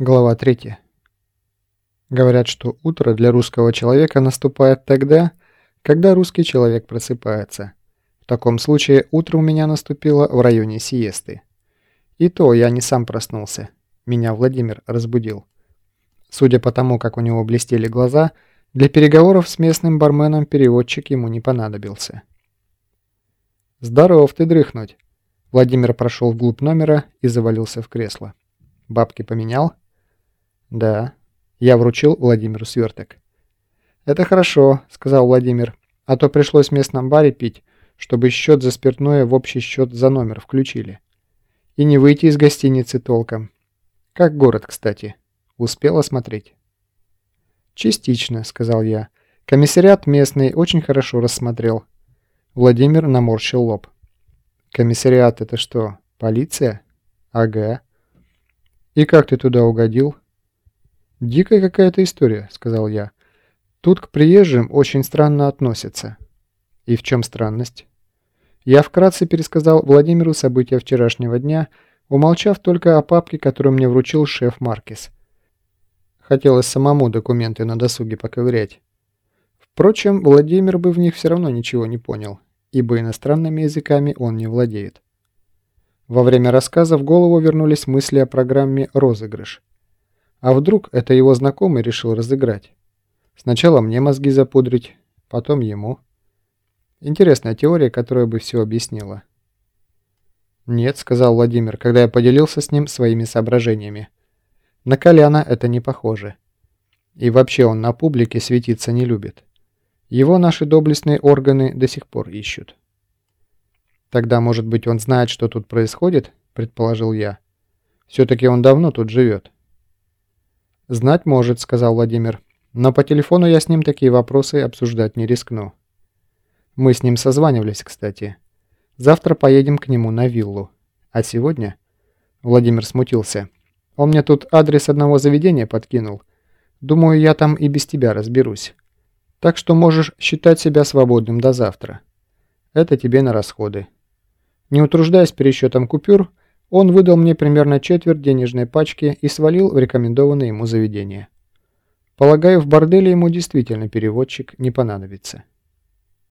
Глава 3. Говорят, что утро для русского человека наступает тогда, когда русский человек просыпается. В таком случае утро у меня наступило в районе сиесты. И то я не сам проснулся. Меня Владимир разбудил. Судя по тому, как у него блестели глаза, для переговоров с местным барменом переводчик ему не понадобился. «Здоров ты дрыхнуть!» Владимир прошел вглубь номера и завалился в кресло. «Бабки поменял?» «Да». Я вручил Владимиру сверток. «Это хорошо», — сказал Владимир. «А то пришлось в местном баре пить, чтобы счет за спиртное в общий счет за номер включили. И не выйти из гостиницы толком. Как город, кстати. Успел осмотреть?» «Частично», — сказал я. «Комиссариат местный очень хорошо рассмотрел». Владимир наморщил лоб. «Комиссариат — это что, полиция?» «Ага». «И как ты туда угодил?» «Дикая какая-то история», — сказал я. «Тут к приезжим очень странно относятся». «И в чем странность?» Я вкратце пересказал Владимиру события вчерашнего дня, умолчав только о папке, которую мне вручил шеф Маркис. Хотелось самому документы на досуге поковырять. Впрочем, Владимир бы в них все равно ничего не понял, ибо иностранными языками он не владеет. Во время рассказа в голову вернулись мысли о программе «Розыгрыш». А вдруг это его знакомый решил разыграть? Сначала мне мозги запудрить, потом ему. Интересная теория, которая бы все объяснила. «Нет», — сказал Владимир, когда я поделился с ним своими соображениями. «На Коляна это не похоже. И вообще он на публике светиться не любит. Его наши доблестные органы до сих пор ищут». «Тогда, может быть, он знает, что тут происходит?» — предположил я. «Все-таки он давно тут живет». «Знать может», — сказал Владимир. «Но по телефону я с ним такие вопросы обсуждать не рискну». Мы с ним созванивались, кстати. Завтра поедем к нему на виллу. А сегодня...» Владимир смутился. «Он мне тут адрес одного заведения подкинул. Думаю, я там и без тебя разберусь. Так что можешь считать себя свободным до завтра. Это тебе на расходы». Не утруждаясь пересчетом купюр, он выдал мне примерно четверть денежной пачки и свалил в рекомендованное ему заведение. Полагаю, в борделе ему действительно переводчик не понадобится.